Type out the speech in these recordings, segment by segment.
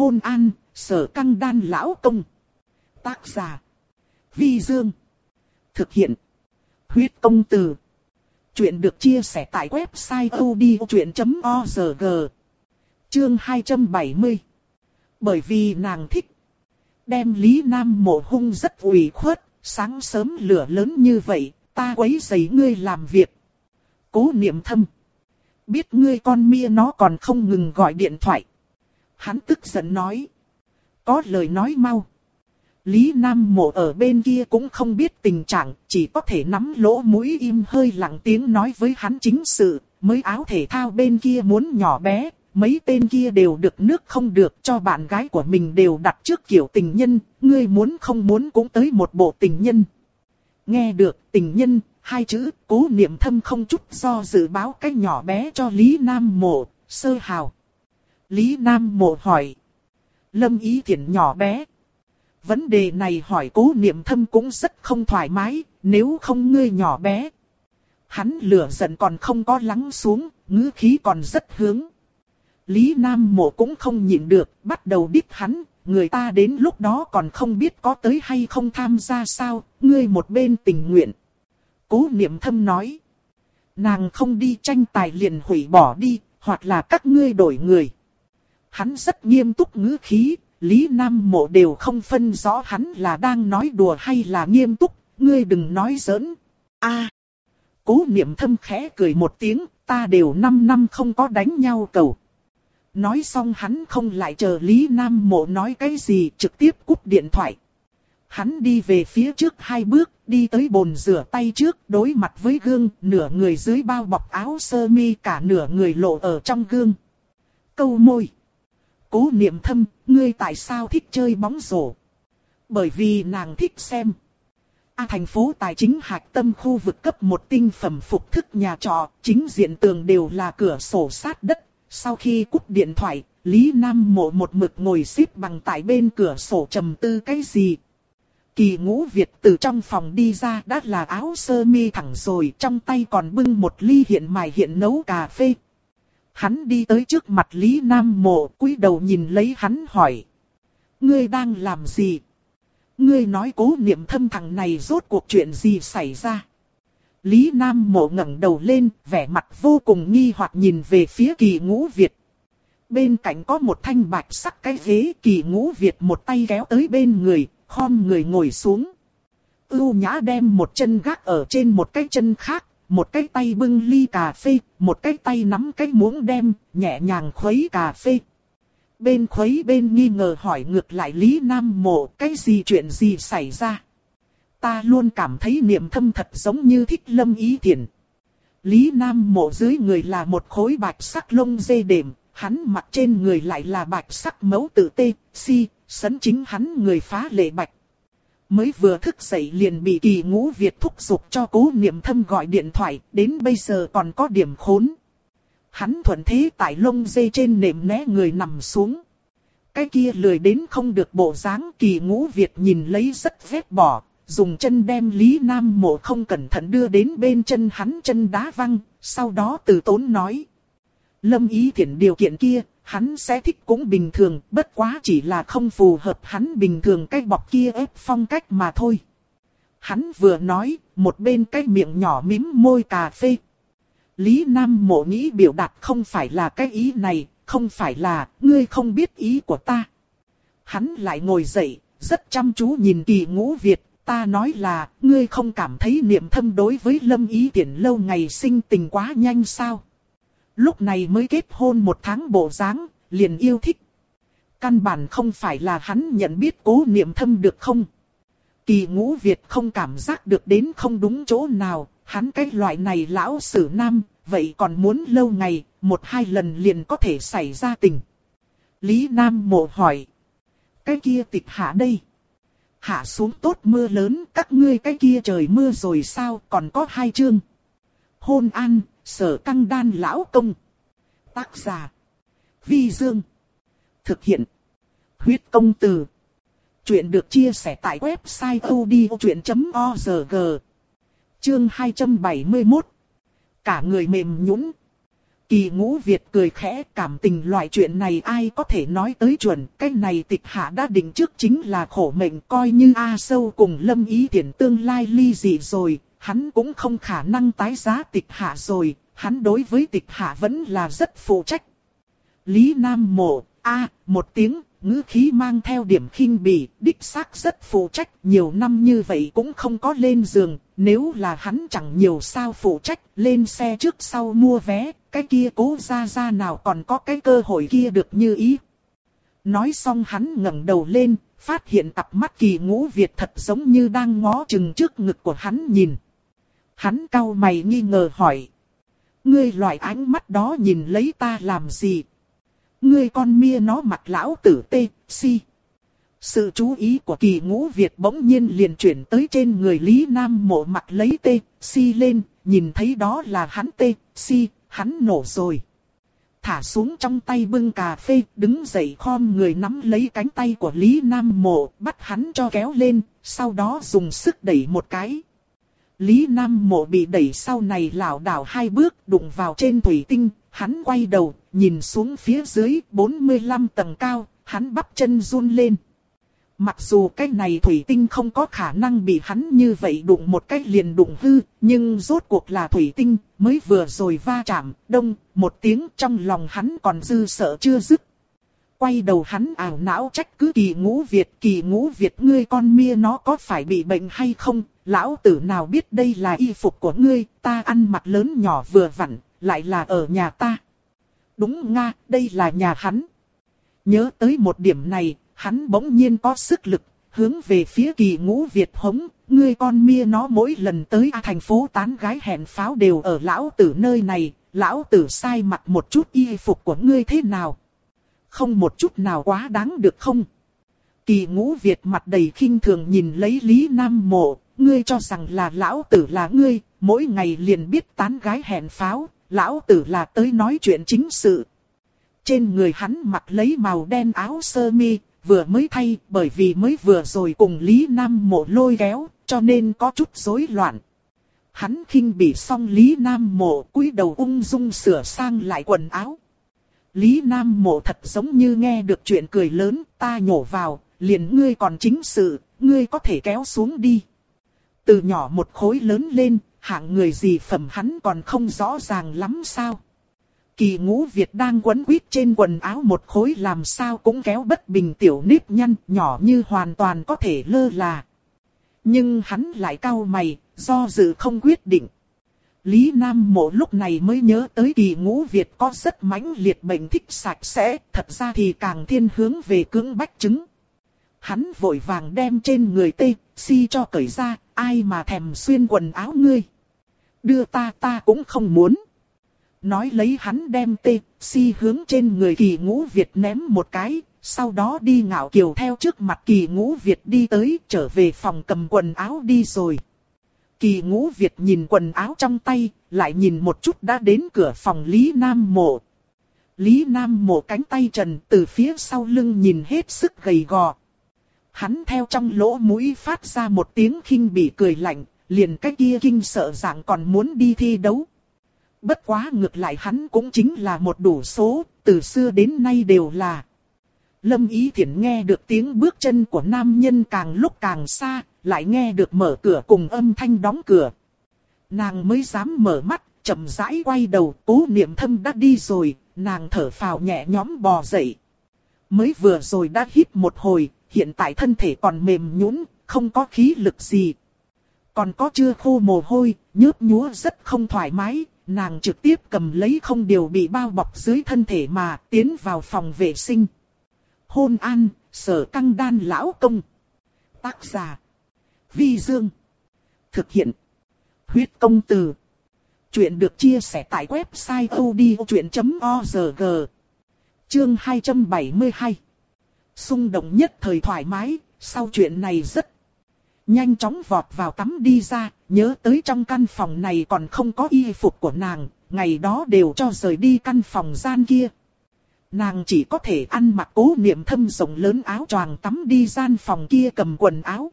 Hôn an, sở căng đan lão công. Tác giả. Vi Dương. Thực hiện. Huyết công từ. Chuyện được chia sẻ tại website odchuyện.org. Chương 270. Bởi vì nàng thích. Đem Lý Nam mộ hung rất ủy khuất, sáng sớm lửa lớn như vậy, ta quấy giấy ngươi làm việc. Cố niệm thâm. Biết ngươi con mia nó còn không ngừng gọi điện thoại. Hắn tức giận nói. Có lời nói mau. Lý Nam Mộ ở bên kia cũng không biết tình trạng, chỉ có thể nắm lỗ mũi im hơi lặng tiếng nói với hắn chính sự, mới áo thể thao bên kia muốn nhỏ bé, mấy tên kia đều được nước không được cho bạn gái của mình đều đặt trước kiểu tình nhân, ngươi muốn không muốn cũng tới một bộ tình nhân. Nghe được tình nhân, hai chữ cố niệm thâm không chút do dự báo cái nhỏ bé cho Lý Nam Mộ, sơ hào. Lý Nam Mộ hỏi. Lâm ý thiện nhỏ bé. Vấn đề này hỏi cố niệm thâm cũng rất không thoải mái, nếu không ngươi nhỏ bé. Hắn lửa giận còn không có lắng xuống, ngữ khí còn rất hướng. Lý Nam Mộ cũng không nhịn được, bắt đầu đít hắn, người ta đến lúc đó còn không biết có tới hay không tham gia sao, ngươi một bên tình nguyện. Cố niệm thâm nói, nàng không đi tranh tài liền hủy bỏ đi, hoặc là các ngươi đổi người. Hắn rất nghiêm túc ngữ khí, Lý Nam Mộ đều không phân rõ hắn là đang nói đùa hay là nghiêm túc, ngươi đừng nói giỡn. A. Cố niệm thâm khẽ cười một tiếng, ta đều 5 năm không có đánh nhau cầu. Nói xong hắn không lại chờ Lý Nam Mộ nói cái gì trực tiếp cúp điện thoại. Hắn đi về phía trước hai bước, đi tới bồn rửa tay trước, đối mặt với gương, nửa người dưới bao bọc áo sơ mi cả nửa người lộ ở trong gương. Câu môi. Cố niệm thâm, ngươi tại sao thích chơi bóng rổ? Bởi vì nàng thích xem. A thành phố tài chính hạch tâm khu vực cấp một tinh phẩm phục thức nhà trọ, chính diện tường đều là cửa sổ sát đất. Sau khi cúp điện thoại, Lý Nam mộ một mực ngồi xếp bằng tại bên cửa sổ trầm tư cái gì. Kỳ ngũ Việt từ trong phòng đi ra đã là áo sơ mi thẳng rồi, trong tay còn bưng một ly hiện mài hiện nấu cà phê, Hắn đi tới trước mặt Lý Nam Mộ, cúi đầu nhìn lấy hắn hỏi. Ngươi đang làm gì? Ngươi nói cố niệm thâm thằng này rốt cuộc chuyện gì xảy ra? Lý Nam Mộ ngẩng đầu lên, vẻ mặt vô cùng nghi hoặc nhìn về phía kỳ ngũ Việt. Bên cạnh có một thanh bạch sắc cái ghế kỳ ngũ Việt một tay kéo tới bên người, khom người ngồi xuống. Ưu nhã đem một chân gác ở trên một cái chân khác, một cái tay bưng ly cà phê, một cái tay nắm cái muỗng đem, nhẹ nhàng khuấy cà phê. Bên khuấy bên nghi ngờ hỏi ngược lại Lý Nam Mộ cái gì chuyện gì xảy ra. Ta luôn cảm thấy niệm thâm thật giống như thích lâm ý thiện. Lý Nam Mộ dưới người là một khối bạch sắc lông dê đệm, hắn mặt trên người lại là bạch sắc mấu tự tê, si, sấn chính hắn người phá lệ bạch mới vừa thức dậy liền bị kỳ ngũ Việt thúc giục cho cố niệm thâm gọi điện thoại, đến bây giờ còn có điểm khốn. Hắn thuận thế tại lông dây trên nệm né người nằm xuống. Cái kia lười đến không được bộ dáng kỳ ngũ Việt nhìn lấy rất vết bỏ, dùng chân đem Lý Nam Mộ không cẩn thận đưa đến bên chân hắn chân đá văng, sau đó từ tốn nói. Lâm ý thiện điều kiện kia, hắn sẽ thích cũng bình thường, bất quá chỉ là không phù hợp hắn bình thường cái bọc kia ép phong cách mà thôi. Hắn vừa nói, một bên cái miệng nhỏ mím môi cà phê. Lý Nam mộ nghĩ biểu đạt không phải là cái ý này, không phải là, ngươi không biết ý của ta. Hắn lại ngồi dậy, rất chăm chú nhìn kỳ ngũ Việt, ta nói là, ngươi không cảm thấy niệm thâm đối với lâm ý tiện lâu ngày sinh tình quá nhanh sao? Lúc này mới kết hôn một tháng bộ dáng, liền yêu thích. Căn bản không phải là hắn nhận biết cố niệm thâm được không? Kỳ ngũ Việt không cảm giác được đến không đúng chỗ nào, hắn cái loại này lão sử nam, vậy còn muốn lâu ngày, một hai lần liền có thể xảy ra tình. Lý Nam mộ hỏi. Cái kia tịch hạ đây. Hạ xuống tốt mưa lớn, các ngươi cái kia trời mưa rồi sao, còn có hai chương. Hôn an, sở căng đan lão công. Tác giả. Vi Dương. Thực hiện. Huyết công từ. Chuyện được chia sẻ tại website odchuyện.org. Chương 271. Cả người mềm nhũn. Kỳ ngũ Việt cười khẽ, cảm tình loại chuyện này ai có thể nói tới chuẩn. Cái này tịch hạ đã định trước chính là khổ mệnh, coi như A sâu cùng lâm ý tiện tương lai ly dị rồi. Hắn cũng không khả năng tái giá tịch hạ rồi. Hắn đối với tịch hạ vẫn là rất phụ trách. Lý Nam Mộ, A, một tiếng, ngữ khí mang theo điểm khinh bỉ, đích xác rất phụ trách, nhiều năm như vậy cũng không có lên giường, nếu là hắn chẳng nhiều sao phụ trách, lên xe trước sau mua vé, cái kia cố ra ra nào còn có cái cơ hội kia được như ý. Nói xong hắn ngẩng đầu lên, phát hiện cặp mắt kỳ ngũ Việt thật giống như đang ngó chừng trước ngực của hắn nhìn. Hắn cau mày nghi ngờ hỏi. Ngươi loại ánh mắt đó nhìn lấy ta làm gì? Ngươi con mia nó mặt lão tử tê, si. Sự chú ý của kỳ ngũ Việt bỗng nhiên liền chuyển tới trên người Lý Nam mộ mặt lấy tê, si lên, nhìn thấy đó là hắn tê, si, hắn nổ rồi. Thả xuống trong tay bưng cà phê, đứng dậy khom người nắm lấy cánh tay của Lý Nam mộ, bắt hắn cho kéo lên, sau đó dùng sức đẩy một cái. Lý Nam mộ bị đẩy sau này lảo đảo hai bước đụng vào trên thủy tinh, hắn quay đầu, nhìn xuống phía dưới 45 tầng cao, hắn bắp chân run lên. Mặc dù cái này thủy tinh không có khả năng bị hắn như vậy đụng một cách liền đụng hư, nhưng rốt cuộc là thủy tinh, mới vừa rồi va chạm, đông, một tiếng trong lòng hắn còn dư sợ chưa dứt. Quay đầu hắn ảo não trách cứ kỳ ngũ Việt, kỳ ngũ Việt ngươi con mia nó có phải bị bệnh hay không, lão tử nào biết đây là y phục của ngươi, ta ăn mặc lớn nhỏ vừa vặn, lại là ở nhà ta. Đúng nga, đây là nhà hắn. Nhớ tới một điểm này, hắn bỗng nhiên có sức lực, hướng về phía kỳ ngũ Việt hống, ngươi con mia nó mỗi lần tới A thành phố tán gái hẹn pháo đều ở lão tử nơi này, lão tử sai mặt một chút y phục của ngươi thế nào? Không một chút nào quá đáng được không? Kỳ ngũ Việt mặt đầy khinh thường nhìn lấy Lý Nam Mộ, ngươi cho rằng là lão tử là ngươi, mỗi ngày liền biết tán gái hẹn pháo, lão tử là tới nói chuyện chính sự. Trên người hắn mặc lấy màu đen áo sơ mi, vừa mới thay bởi vì mới vừa rồi cùng Lý Nam Mộ lôi kéo, cho nên có chút rối loạn. Hắn khinh bị xong Lý Nam Mộ cúi đầu ung dung sửa sang lại quần áo. Lý Nam Mộ thật giống như nghe được chuyện cười lớn, ta nhổ vào, liền ngươi còn chính sự, ngươi có thể kéo xuống đi. Từ nhỏ một khối lớn lên, hạng người gì phẩm hắn còn không rõ ràng lắm sao. Kỳ ngũ Việt đang quấn quýt trên quần áo một khối làm sao cũng kéo bất bình tiểu nếp nhăn nhỏ như hoàn toàn có thể lơ là. Nhưng hắn lại cau mày, do dự không quyết định. Lý Nam Mộ lúc này mới nhớ tới kỳ ngũ Việt có rất mãnh liệt bệnh thích sạch sẽ, thật ra thì càng thiên hướng về cưỡng bách chứng. Hắn vội vàng đem trên người tê, si cho cởi ra, ai mà thèm xuyên quần áo ngươi. Đưa ta ta cũng không muốn. Nói lấy hắn đem tê, si hướng trên người kỳ ngũ Việt ném một cái, sau đó đi ngạo kiều theo trước mặt kỳ ngũ Việt đi tới trở về phòng cầm quần áo đi rồi. Kỳ ngũ Việt nhìn quần áo trong tay, lại nhìn một chút đã đến cửa phòng Lý Nam Mộ. Lý Nam Mộ cánh tay trần từ phía sau lưng nhìn hết sức gầy gò. Hắn theo trong lỗ mũi phát ra một tiếng khinh bị cười lạnh, liền cái kia kinh sợ dạng còn muốn đi thi đấu. Bất quá ngược lại hắn cũng chính là một đủ số, từ xưa đến nay đều là. Lâm Ý Thiển nghe được tiếng bước chân của nam nhân càng lúc càng xa, lại nghe được mở cửa cùng âm thanh đóng cửa. Nàng mới dám mở mắt, chậm rãi quay đầu, cố niệm thâm đã đi rồi, nàng thở phào nhẹ nhõm bò dậy. Mới vừa rồi đã hít một hồi, hiện tại thân thể còn mềm nhũn, không có khí lực gì. Còn có chưa khô mồ hôi, nhớp nhúa rất không thoải mái, nàng trực tiếp cầm lấy không điều bị bao bọc dưới thân thể mà tiến vào phòng vệ sinh. Hôn an, sở căng đan lão công. Tác giả. Vi Dương. Thực hiện. Huyết công từ. Chuyện được chia sẻ tại website odchuyện.org. Chương 272. Xung động nhất thời thoải mái, sau chuyện này rất nhanh chóng vọt vào tắm đi ra, nhớ tới trong căn phòng này còn không có y phục của nàng, ngày đó đều cho rời đi căn phòng gian kia. Nàng chỉ có thể ăn mặc cố niệm thâm rộng lớn áo choàng tắm đi gian phòng kia cầm quần áo.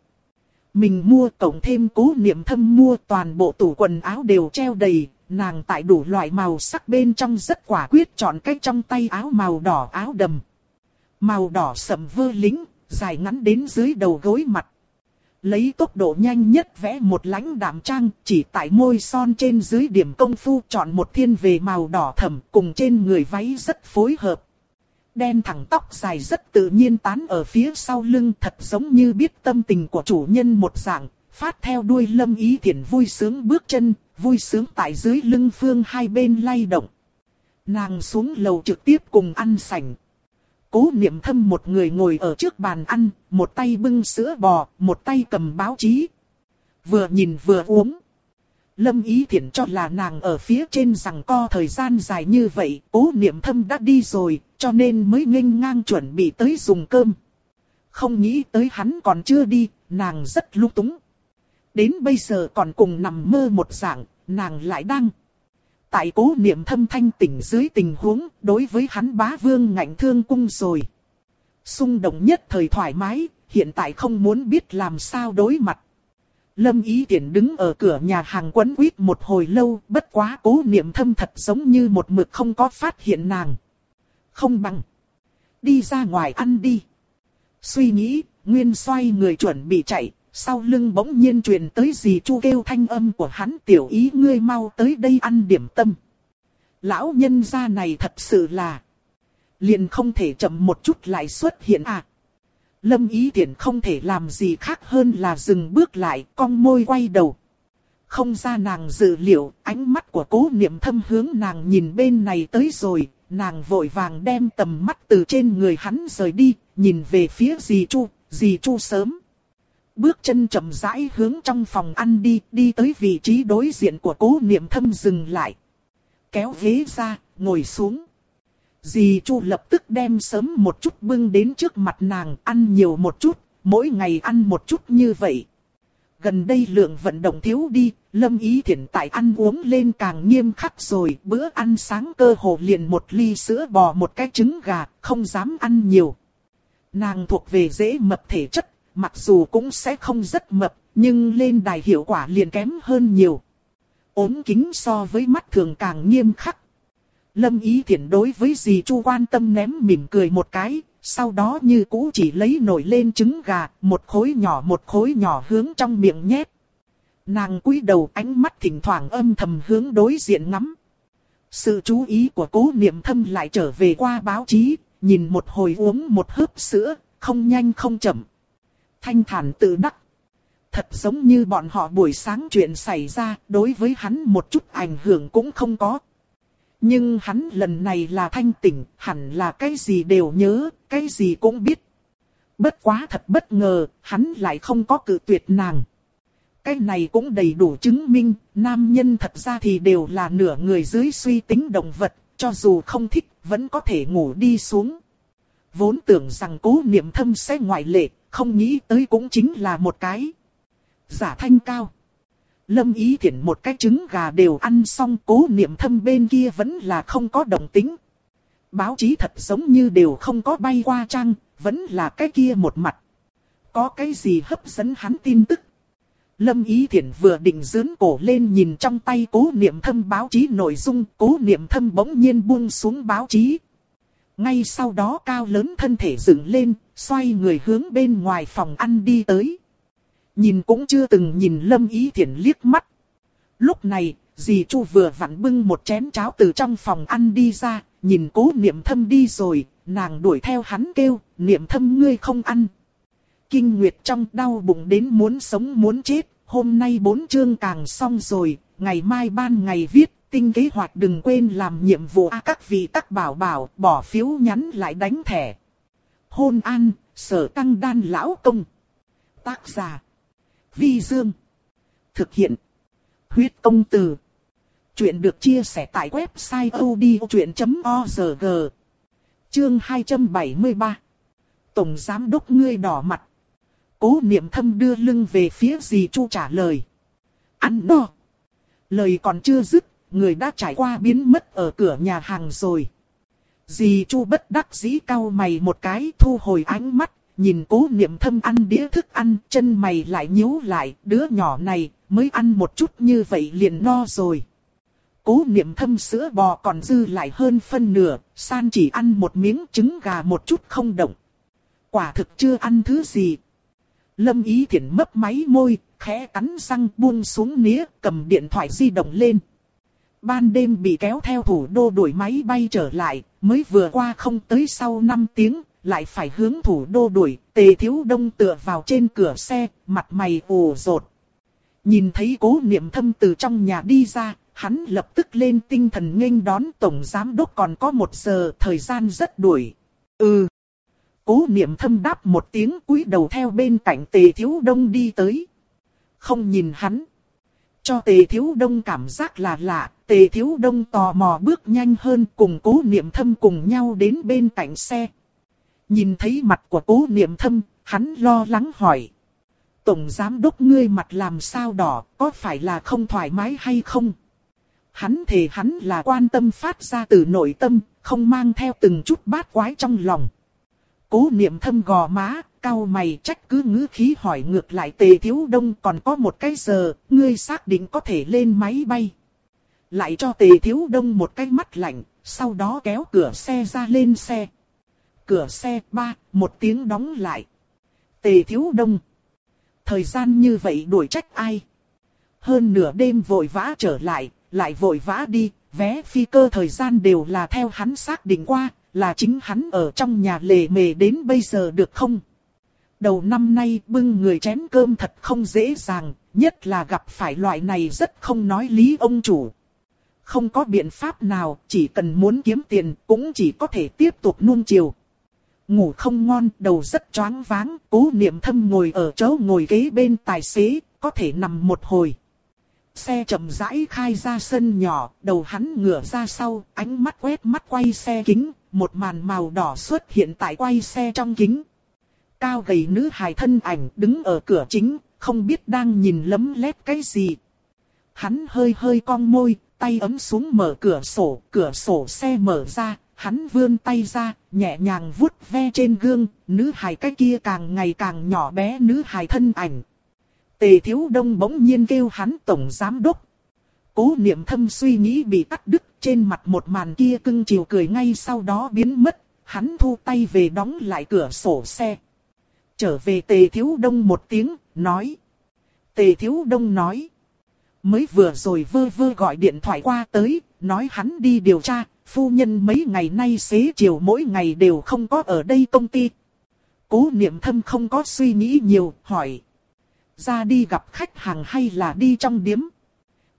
Mình mua cộng thêm cố niệm thâm mua toàn bộ tủ quần áo đều treo đầy, nàng tại đủ loại màu sắc bên trong rất quả quyết chọn cách trong tay áo màu đỏ áo đầm. Màu đỏ sậm vơ lính, dài ngắn đến dưới đầu gối mặt. Lấy tốc độ nhanh nhất vẽ một lãnh đạm trang, chỉ tại môi son trên dưới điểm công phu chọn một thiên về màu đỏ thẫm cùng trên người váy rất phối hợp. Đen thẳng tóc dài rất tự nhiên tán ở phía sau lưng thật giống như biết tâm tình của chủ nhân một dạng, phát theo đuôi lâm ý thiện vui sướng bước chân, vui sướng tại dưới lưng phương hai bên lay động. Nàng xuống lầu trực tiếp cùng ăn sảnh, Cố niệm thâm một người ngồi ở trước bàn ăn, một tay bưng sữa bò, một tay cầm báo chí. Vừa nhìn vừa uống. Lâm ý Thiển cho là nàng ở phía trên rằng co thời gian dài như vậy, cố niệm thâm đã đi rồi, cho nên mới nghênh ngang chuẩn bị tới dùng cơm. Không nghĩ tới hắn còn chưa đi, nàng rất lung túng. Đến bây giờ còn cùng nằm mơ một dạng, nàng lại đang tại cố niệm thâm thanh tỉnh dưới tình huống, đối với hắn bá vương ngạnh thương cung rồi. Xung động nhất thời thoải mái, hiện tại không muốn biết làm sao đối mặt. Lâm Ý Tiễn đứng ở cửa nhà hàng quấn quýt một hồi lâu, bất quá cố niệm thâm thật giống như một mực không có phát hiện nàng. Không bằng. Đi ra ngoài ăn đi. Suy nghĩ, Nguyên xoay người chuẩn bị chạy, sau lưng bỗng nhiên truyền tới gì chu kêu thanh âm của hắn tiểu ý ngươi mau tới đây ăn điểm tâm. Lão nhân gia này thật sự là. Liền không thể chậm một chút lại xuất hiện à. Lâm ý tiện không thể làm gì khác hơn là dừng bước lại cong môi quay đầu. Không ra nàng dự liệu, ánh mắt của cố niệm thâm hướng nàng nhìn bên này tới rồi, nàng vội vàng đem tầm mắt từ trên người hắn rời đi, nhìn về phía dì Chu, dì Chu sớm bước chân chậm rãi hướng trong phòng ăn đi, đi tới vị trí đối diện của cố niệm thâm dừng lại. Kéo ghế ra, ngồi xuống. Dì Chu lập tức đem sớm một chút bưng đến trước mặt nàng, ăn nhiều một chút, mỗi ngày ăn một chút như vậy. Gần đây lượng vận động thiếu đi, lâm ý Thiển tại ăn uống lên càng nghiêm khắc rồi, bữa ăn sáng cơ hồ liền một ly sữa bò một cái trứng gà, không dám ăn nhiều. Nàng thuộc về dễ mập thể chất, mặc dù cũng sẽ không rất mập, nhưng lên đài hiệu quả liền kém hơn nhiều. ốm kính so với mắt thường càng nghiêm khắc. Lâm ý thiện đối với dì Chu quan tâm ném mỉm cười một cái, sau đó như cũ chỉ lấy nổi lên trứng gà, một khối nhỏ một khối nhỏ hướng trong miệng nhét. Nàng cúi đầu ánh mắt thỉnh thoảng âm thầm hướng đối diện ngắm. Sự chú ý của cố niệm thâm lại trở về qua báo chí, nhìn một hồi uống một hớp sữa, không nhanh không chậm thanh thản tự đắc. Thật giống như bọn họ buổi sáng chuyện xảy ra, đối với hắn một chút ảnh hưởng cũng không có. Nhưng hắn lần này là thanh tỉnh, hẳn là cái gì đều nhớ, cái gì cũng biết. Bất quá thật bất ngờ, hắn lại không có cự tuyệt nàng. Cái này cũng đầy đủ chứng minh, nam nhân thật ra thì đều là nửa người dưới suy tính động vật, cho dù không thích, vẫn có thể ngủ đi xuống. Vốn tưởng rằng cố niệm thâm sẽ ngoại lệ, không nghĩ tới cũng chính là một cái. Giả thanh cao. Lâm ý thiển một cái trứng gà đều ăn xong cố niệm thâm bên kia vẫn là không có động tính. Báo chí thật giống như đều không có bay qua trang, vẫn là cái kia một mặt. Có cái gì hấp dẫn hắn tin tức. Lâm Ý Thiển vừa định dướn cổ lên nhìn trong tay cố niệm thâm báo chí nội dung, cố niệm thâm bỗng nhiên buông xuống báo chí. Ngay sau đó cao lớn thân thể dựng lên, xoay người hướng bên ngoài phòng ăn đi tới. Nhìn cũng chưa từng nhìn Lâm Ý Thiển liếc mắt. Lúc này, dì Chu vừa vặn bưng một chén cháo từ trong phòng ăn đi ra, nhìn cố niệm thâm đi rồi, nàng đuổi theo hắn kêu, niệm thâm ngươi không ăn. Kinh Nguyệt trong đau bụng đến muốn sống muốn chết, hôm nay bốn chương càng xong rồi, ngày mai ban ngày viết, tinh kế hoạch đừng quên làm nhiệm vụ a các vị các bảo bảo bỏ phiếu nhắn lại đánh thẻ. Hôn an, sở tăng đan lão công. Tác giả. Vi Dương. Thực hiện. Huyết công từ. Chuyện được chia sẻ tại website odchuyện.org. Chương 273. Tổng Giám Đốc ngươi đỏ mặt. Cố niệm thâm đưa lưng về phía dì Chu trả lời. Ăn no. Lời còn chưa dứt, người đã trải qua biến mất ở cửa nhà hàng rồi. Dì Chu bất đắc dĩ cau mày một cái thu hồi ánh mắt, nhìn cố niệm thâm ăn đĩa thức ăn, chân mày lại nhíu lại, đứa nhỏ này mới ăn một chút như vậy liền no rồi. cố niệm thâm sữa bò còn dư lại hơn phân nửa, san chỉ ăn một miếng trứng gà một chút không động. Quả thực chưa ăn thứ gì. Lâm ý thiện mấp máy môi, khẽ cắn răng buông xuống nĩa, cầm điện thoại di động lên. Ban đêm bị kéo theo thủ đô đuổi máy bay trở lại, mới vừa qua không tới sau 5 tiếng, lại phải hướng thủ đô đuổi, tề thiếu đông tựa vào trên cửa xe, mặt mày ủ rột. Nhìn thấy cố niệm thâm từ trong nhà đi ra, hắn lập tức lên tinh thần nghênh đón tổng giám đốc còn có một giờ, thời gian rất đuổi. Ừ. Cố niệm thâm đáp một tiếng cúi đầu theo bên cạnh tề thiếu đông đi tới. Không nhìn hắn. Cho tề thiếu đông cảm giác là lạ, tề thiếu đông tò mò bước nhanh hơn cùng cố niệm thâm cùng nhau đến bên cạnh xe. Nhìn thấy mặt của cố niệm thâm, hắn lo lắng hỏi. Tổng giám đốc ngươi mặt làm sao đỏ, có phải là không thoải mái hay không? Hắn thề hắn là quan tâm phát ra từ nội tâm, không mang theo từng chút bát quái trong lòng. Cố niệm thâm gò má, cao mày trách cứ ngữ khí hỏi ngược lại tề thiếu đông còn có một cái giờ, ngươi xác định có thể lên máy bay. Lại cho tề thiếu đông một cái mắt lạnh, sau đó kéo cửa xe ra lên xe. Cửa xe ba, một tiếng đóng lại. Tề thiếu đông. Thời gian như vậy đuổi trách ai? Hơn nửa đêm vội vã trở lại, lại vội vã đi, vé phi cơ thời gian đều là theo hắn xác định qua, là chính hắn ở trong nhà lề mề đến bây giờ được không? Đầu năm nay bưng người chén cơm thật không dễ dàng, nhất là gặp phải loại này rất không nói lý ông chủ. Không có biện pháp nào, chỉ cần muốn kiếm tiền cũng chỉ có thể tiếp tục nuông chiều. Ngủ không ngon, đầu rất choáng váng, cố niệm thâm ngồi ở chỗ ngồi ghế bên tài xế, có thể nằm một hồi. Xe chậm rãi khai ra sân nhỏ, đầu hắn ngửa ra sau, ánh mắt quét mắt quay xe kính, một màn màu đỏ xuất hiện tại quay xe trong kính. Cao gầy nữ hài thân ảnh đứng ở cửa chính, không biết đang nhìn lấm lét cái gì. Hắn hơi hơi cong môi, tay ấm xuống mở cửa sổ, cửa sổ xe mở ra, hắn vươn tay ra, nhẹ nhàng vuốt ve trên gương, nữ hài cái kia càng ngày càng nhỏ bé nữ hài thân ảnh. Tề Thiếu Đông bỗng nhiên kêu hắn tổng giám đốc. Cố niệm thâm suy nghĩ bị cắt đứt trên mặt một màn kia cưng chiều cười ngay sau đó biến mất, hắn thu tay về đóng lại cửa sổ xe. Trở về Tề Thiếu Đông một tiếng, nói. Tề Thiếu Đông nói. Mới vừa rồi vơ vơ gọi điện thoại qua tới, nói hắn đi điều tra, phu nhân mấy ngày nay xế chiều mỗi ngày đều không có ở đây công ty. Cố niệm thâm không có suy nghĩ nhiều, hỏi. Ra đi gặp khách hàng hay là đi trong điếm?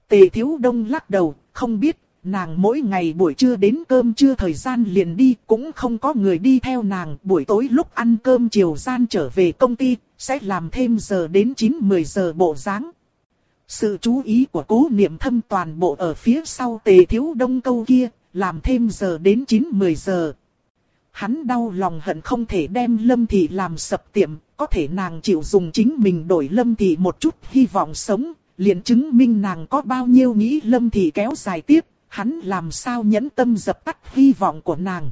Tề thiếu đông lắc đầu, không biết, nàng mỗi ngày buổi trưa đến cơm trưa thời gian liền đi, cũng không có người đi theo nàng, buổi tối lúc ăn cơm chiều gian trở về công ty, sẽ làm thêm giờ đến 9-10 giờ bộ dáng. Sự chú ý của cố niệm thâm toàn bộ ở phía sau tề thiếu đông câu kia, làm thêm giờ đến 9-10 giờ. Hắn đau lòng hận không thể đem Lâm Thị làm sập tiệm, có thể nàng chịu dùng chính mình đổi Lâm Thị một chút hy vọng sống, liền chứng minh nàng có bao nhiêu nghĩ Lâm Thị kéo dài tiếp, hắn làm sao nhẫn tâm dập tắt hy vọng của nàng.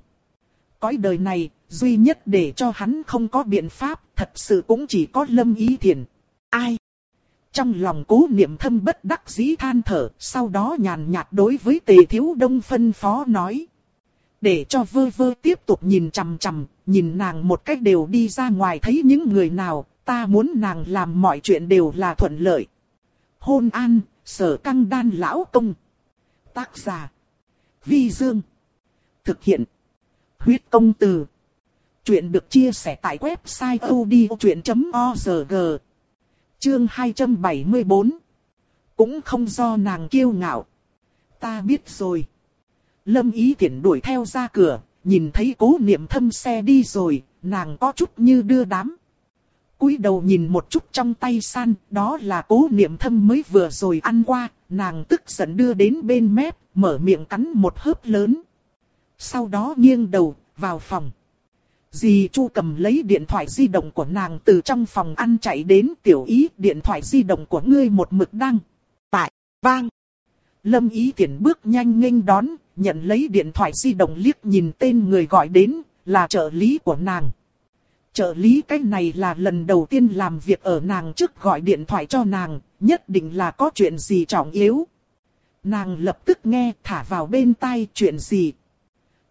Cõi đời này, duy nhất để cho hắn không có biện pháp, thật sự cũng chỉ có Lâm Ý Thiền. Ai? Trong lòng cố niệm thâm bất đắc dĩ than thở, sau đó nhàn nhạt đối với tề thiếu đông phân phó nói. Để cho vơ vơ tiếp tục nhìn chằm chằm, nhìn nàng một cách đều đi ra ngoài thấy những người nào, ta muốn nàng làm mọi chuyện đều là thuận lợi. Hôn an, sở căng đan lão công. Tác giả. Vi Dương. Thực hiện. Huyết công từ. Chuyện được chia sẻ tại website odchuyện.org. Chương 274. Cũng không do nàng kiêu ngạo. Ta biết rồi. Lâm ý tiện đuổi theo ra cửa, nhìn thấy cố niệm thâm xe đi rồi, nàng có chút như đưa đám. cúi đầu nhìn một chút trong tay san, đó là cố niệm thâm mới vừa rồi ăn qua, nàng tức giận đưa đến bên mép, mở miệng cắn một hớp lớn. Sau đó nghiêng đầu, vào phòng. Dì Chu cầm lấy điện thoại di động của nàng từ trong phòng ăn chạy đến tiểu ý điện thoại di động của ngươi một mực đăng. Tại, vang. Lâm ý tiện bước nhanh nghênh đón, nhận lấy điện thoại di động liếc nhìn tên người gọi đến, là trợ lý của nàng. Trợ lý cái này là lần đầu tiên làm việc ở nàng trước gọi điện thoại cho nàng, nhất định là có chuyện gì trọng yếu. Nàng lập tức nghe thả vào bên tai chuyện gì.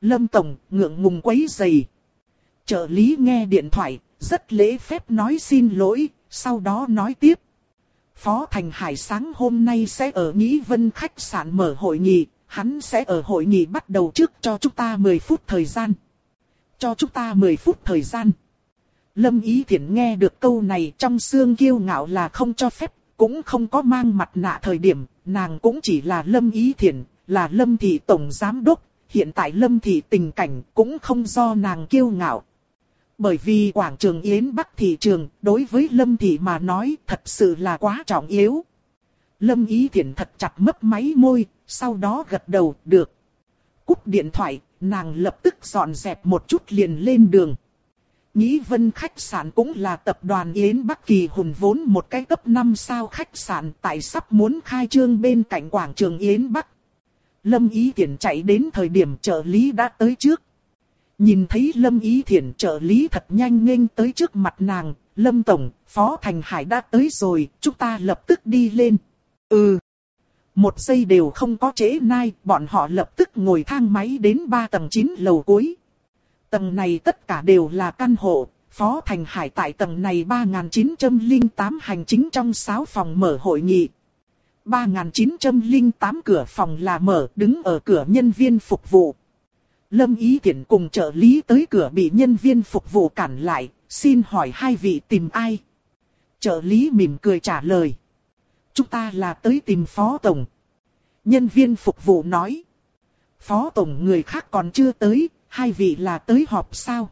Lâm Tổng ngượng ngùng quấy dày. Trợ lý nghe điện thoại, rất lễ phép nói xin lỗi, sau đó nói tiếp. Phó Thành Hải sáng hôm nay sẽ ở Nghĩ Vân khách sạn mở hội nghị, hắn sẽ ở hội nghị bắt đầu trước cho chúng ta 10 phút thời gian. Cho chúng ta 10 phút thời gian. Lâm Ý Thiển nghe được câu này trong xương kiêu ngạo là không cho phép, cũng không có mang mặt nạ thời điểm, nàng cũng chỉ là Lâm Ý Thiển, là Lâm Thị Tổng Giám Đốc, hiện tại Lâm Thị tình cảnh cũng không do nàng kiêu ngạo. Bởi vì quảng trường Yến Bắc thị trường, đối với Lâm Thị mà nói thật sự là quá trọng yếu. Lâm Ý Thiển thật chặt mấp máy môi, sau đó gật đầu, được. Cúp điện thoại, nàng lập tức dọn dẹp một chút liền lên đường. Nhĩ Vân khách sạn cũng là tập đoàn Yến Bắc Kỳ hùng vốn một cái cấp 5 sao khách sạn tại sắp muốn khai trương bên cạnh quảng trường Yến Bắc. Lâm Ý Thiển chạy đến thời điểm trợ lý đã tới trước. Nhìn thấy Lâm Ý Thiển trợ lý thật nhanh nghênh tới trước mặt nàng, Lâm Tổng, Phó Thành Hải đã tới rồi, chúng ta lập tức đi lên. Ừ. Một giây đều không có trễ nai, bọn họ lập tức ngồi thang máy đến 3 tầng 9 lầu cuối. Tầng này tất cả đều là căn hộ, Phó Thành Hải tại tầng này 3908 hành chính trong 6 phòng mở hội nghị. 3908 cửa phòng là mở, đứng ở cửa nhân viên phục vụ. Lâm Ý Thiển cùng trợ lý tới cửa bị nhân viên phục vụ cản lại, xin hỏi hai vị tìm ai? Trợ lý mỉm cười trả lời. Chúng ta là tới tìm Phó Tổng. Nhân viên phục vụ nói. Phó Tổng người khác còn chưa tới, hai vị là tới họp sao?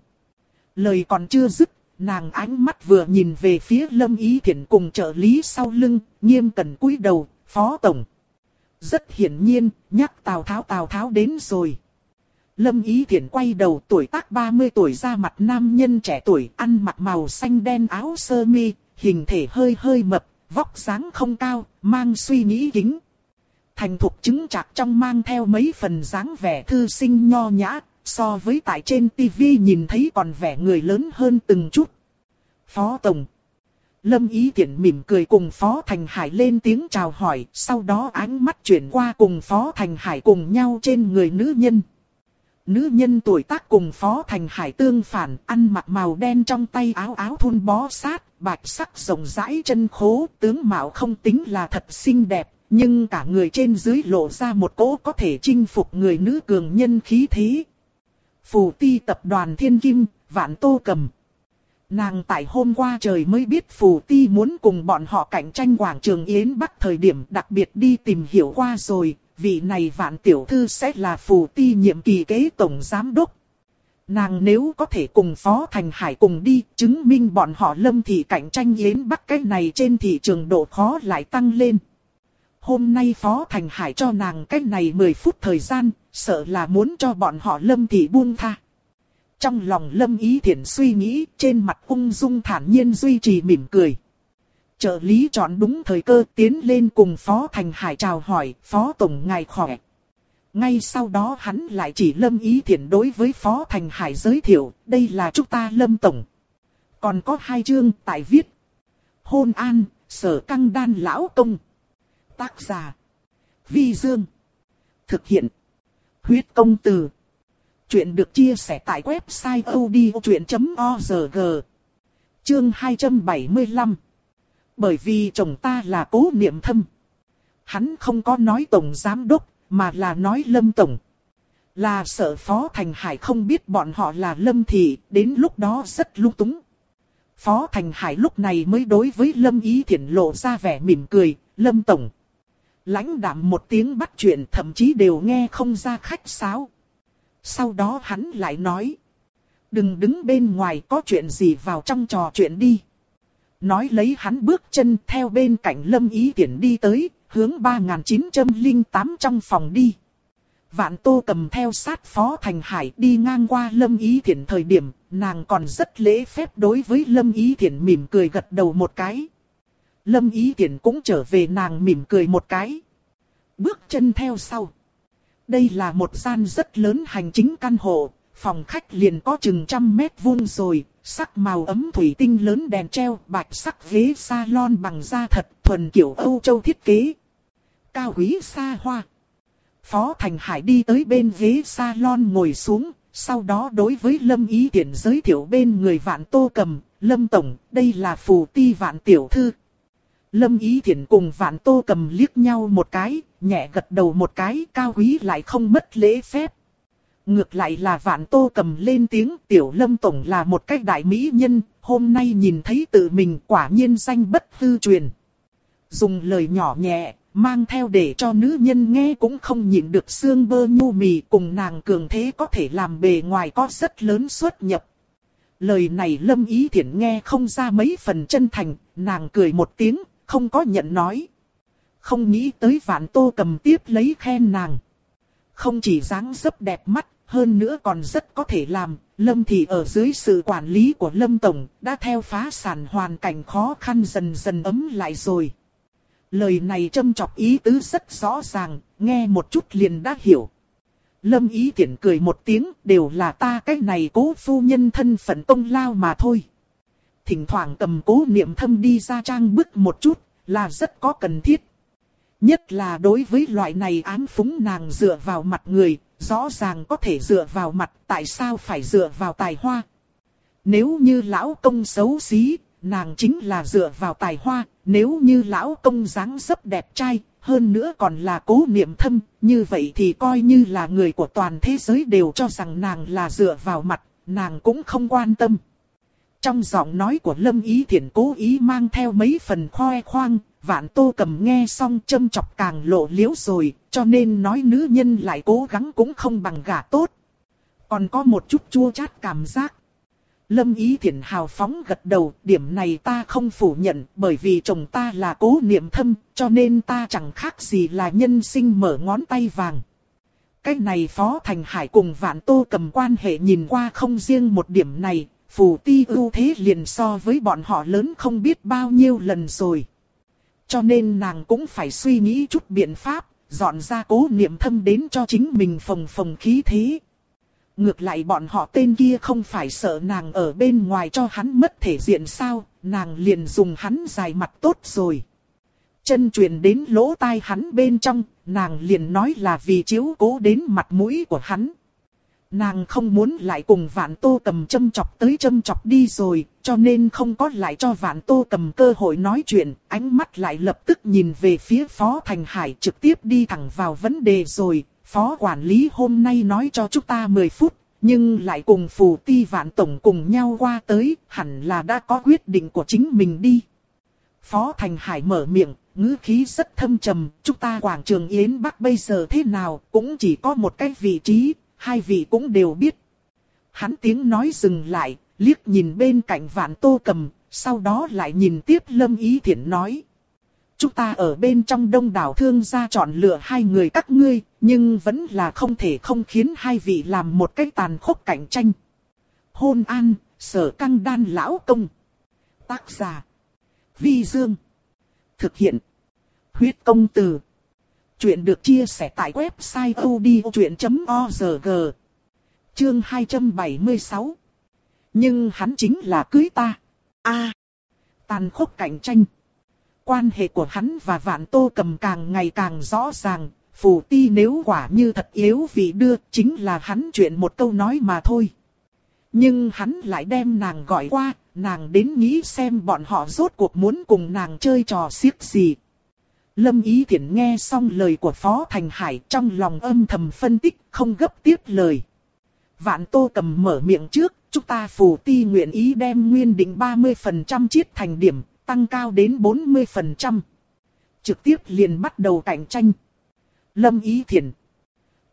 Lời còn chưa dứt, nàng ánh mắt vừa nhìn về phía Lâm Ý Thiển cùng trợ lý sau lưng, nghiêm cẩn cúi đầu, Phó Tổng. Rất hiển nhiên, nhắc Tào Tháo Tào Tháo đến rồi. Lâm Ý Thiển quay đầu tuổi tác 30 tuổi ra mặt nam nhân trẻ tuổi ăn mặc màu xanh đen áo sơ mi, hình thể hơi hơi mập, vóc dáng không cao, mang suy nghĩ kính. Thành thục chứng chạc trong mang theo mấy phần dáng vẻ thư sinh nho nhã, so với tại trên tivi nhìn thấy còn vẻ người lớn hơn từng chút. Phó Tổng Lâm Ý Thiển mỉm cười cùng Phó Thành Hải lên tiếng chào hỏi, sau đó ánh mắt chuyển qua cùng Phó Thành Hải cùng nhau trên người nữ nhân. Nữ nhân tuổi tác cùng Phó Thành Hải tương phản, ăn mặc màu đen trong tay áo áo thun bó sát, bạch sắc rộng rãi chân khố, tướng mạo không tính là thật xinh đẹp, nhưng cả người trên dưới lộ ra một cỗ có thể chinh phục người nữ cường nhân khí thế. Phù ti tập đoàn Thiên Kim, Vạn Tô Cầm. Nàng tại hôm qua trời mới biết Phù Ti muốn cùng bọn họ cạnh tranh quảng trường Yến Bắc thời điểm đặc biệt đi tìm hiểu qua rồi, vị này vạn tiểu thư sẽ là Phù Ti nhiệm kỳ kế tổng giám đốc. Nàng nếu có thể cùng Phó Thành Hải cùng đi, chứng minh bọn họ lâm thị cạnh tranh Yến Bắc cái này trên thị trường độ khó lại tăng lên. Hôm nay Phó Thành Hải cho nàng cái này 10 phút thời gian, sợ là muốn cho bọn họ lâm thị buông tha. Trong lòng lâm ý thiện suy nghĩ, trên mặt ung dung thản nhiên duy trì mỉm cười. Trợ lý chọn đúng thời cơ tiến lên cùng Phó Thành Hải chào hỏi, Phó Tổng ngài khỏe. Ngay sau đó hắn lại chỉ lâm ý thiện đối với Phó Thành Hải giới thiệu, đây là chúng ta lâm tổng. Còn có hai chương tại viết. Hôn an, sở căng đan lão công. Tác giả. Vi Dương. Thực hiện. Huyết công từ. Chuyện được chia sẻ tại website odchuyện.org. Chương 275. Bởi vì chồng ta là cố niệm thâm. Hắn không có nói tổng giám đốc, mà là nói lâm tổng. Là sợ Phó Thành Hải không biết bọn họ là lâm thị, đến lúc đó rất lung túng. Phó Thành Hải lúc này mới đối với Lâm Ý thiện lộ ra vẻ mỉm cười, Lâm Tổng. Lãnh đạm một tiếng bắt chuyện thậm chí đều nghe không ra khách sáo. Sau đó hắn lại nói. Đừng đứng bên ngoài có chuyện gì vào trong trò chuyện đi. Nói lấy hắn bước chân theo bên cạnh Lâm Ý Tiễn đi tới, hướng 3908 trong phòng đi. Vạn Tô cầm theo sát Phó Thành Hải đi ngang qua Lâm Ý Thiển thời điểm, nàng còn rất lễ phép đối với Lâm Ý Thiển mỉm cười gật đầu một cái. Lâm Ý Thiển cũng trở về nàng mỉm cười một cái. Bước chân theo sau. Đây là một gian rất lớn hành chính căn hộ, phòng khách liền có chừng trăm mét vuông rồi, sắc màu ấm thủy tinh lớn đèn treo, bạch sắc ghế salon bằng da thật, thuần kiểu Âu Châu thiết kế. Cao quý xa hoa. Phó Thành Hải đi tới bên ghế salon ngồi xuống, sau đó đối với Lâm Ý Tiễn giới thiệu bên người vạn tô cầm, Lâm Tổng, đây là phù ti vạn tiểu thư. Lâm Ý Thiển cùng vạn tô cầm liếc nhau một cái, nhẹ gật đầu một cái, cao quý lại không mất lễ phép. Ngược lại là vạn tô cầm lên tiếng tiểu lâm tổng là một cách đại mỹ nhân, hôm nay nhìn thấy tự mình quả nhiên danh bất hư truyền. Dùng lời nhỏ nhẹ, mang theo để cho nữ nhân nghe cũng không nhịn được xương bơ nhu mì cùng nàng cường thế có thể làm bề ngoài có rất lớn xuất nhập. Lời này lâm ý thiện nghe không ra mấy phần chân thành, nàng cười một tiếng, không có nhận nói. Không nghĩ tới vạn tô cầm tiếp lấy khen nàng. Không chỉ dáng dấp đẹp mắt, hơn nữa còn rất có thể làm, Lâm Thị ở dưới sự quản lý của Lâm Tổng, đã theo phá sản hoàn cảnh khó khăn dần dần ấm lại rồi. Lời này châm chọc ý tứ rất rõ ràng, nghe một chút liền đã hiểu. Lâm ý tiện cười một tiếng, đều là ta cái này cố phu nhân thân phận công lao mà thôi. Thỉnh thoảng cầm cố niệm thâm đi ra trang bức một chút, là rất có cần thiết. Nhất là đối với loại này ám phúng nàng dựa vào mặt người, rõ ràng có thể dựa vào mặt, tại sao phải dựa vào tài hoa? Nếu như lão công xấu xí, nàng chính là dựa vào tài hoa, nếu như lão công dáng dấp đẹp trai, hơn nữa còn là cố niệm thâm, như vậy thì coi như là người của toàn thế giới đều cho rằng nàng là dựa vào mặt, nàng cũng không quan tâm. Trong giọng nói của Lâm Ý Thiển cố ý mang theo mấy phần khoe khoang, vạn tô cầm nghe xong châm chọc càng lộ liễu rồi, cho nên nói nữ nhân lại cố gắng cũng không bằng gà tốt. Còn có một chút chua chát cảm giác. Lâm Ý Thiển hào phóng gật đầu, điểm này ta không phủ nhận, bởi vì chồng ta là cố niệm thâm, cho nên ta chẳng khác gì là nhân sinh mở ngón tay vàng. Cái này Phó Thành Hải cùng Vạn Tô cầm quan hệ nhìn qua không riêng một điểm này, phù ti ưu thế liền so với bọn họ lớn không biết bao nhiêu lần rồi. Cho nên nàng cũng phải suy nghĩ chút biện pháp, dọn ra cố niệm thâm đến cho chính mình phồng phồng khí thế. Ngược lại bọn họ tên kia không phải sợ nàng ở bên ngoài cho hắn mất thể diện sao, nàng liền dùng hắn dài mặt tốt rồi. Chân truyền đến lỗ tai hắn bên trong, nàng liền nói là vì chiếu cố đến mặt mũi của hắn. Nàng không muốn lại cùng vạn tô tầm châm chọc tới châm chọc đi rồi, cho nên không có lại cho vạn tô tầm cơ hội nói chuyện, ánh mắt lại lập tức nhìn về phía Phó Thành Hải trực tiếp đi thẳng vào vấn đề rồi, Phó Quản lý hôm nay nói cho chúng ta 10 phút, nhưng lại cùng phù ti vạn tổng cùng nhau qua tới, hẳn là đã có quyết định của chính mình đi. Phó Thành Hải mở miệng, ngữ khí rất thâm trầm, chúng ta quảng trường Yến Bắc bây giờ thế nào, cũng chỉ có một cái vị trí, hai vị cũng đều biết. Hắn tiếng nói dừng lại, liếc nhìn bên cạnh vạn tô cầm, sau đó lại nhìn tiếp Lâm Ý thiện nói. Chúng ta ở bên trong đông đảo thương gia chọn lựa hai người các ngươi, nhưng vẫn là không thể không khiến hai vị làm một cái tàn khốc cạnh tranh. Hôn an, sở căng đan lão công. Tác giả. Vi Dương. Thực hiện. Huyết công từ. Chuyện được chia sẻ tại website odchuyện.org Chương 276 Nhưng hắn chính là cưới ta. a Tàn khốc cạnh tranh. Quan hệ của hắn và vạn tô cầm càng ngày càng rõ ràng. Phù ti nếu quả như thật yếu vì đưa chính là hắn chuyện một câu nói mà thôi. Nhưng hắn lại đem nàng gọi qua, nàng đến nghĩ xem bọn họ rốt cuộc muốn cùng nàng chơi trò xiếc gì. Lâm Ý Thiển nghe xong lời của Phó Thành Hải trong lòng âm thầm phân tích, không gấp tiếp lời. Vạn Tô cầm mở miệng trước, chúng ta phù ti nguyện ý đem nguyên định 30% chiết thành điểm, tăng cao đến 40%. Trực tiếp liền bắt đầu cạnh tranh. Lâm Ý Thiển